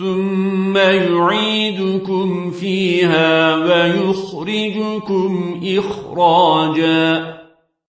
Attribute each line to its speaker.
Speaker 1: ثم يعيدكم فيها ويخرجكم إخراجا.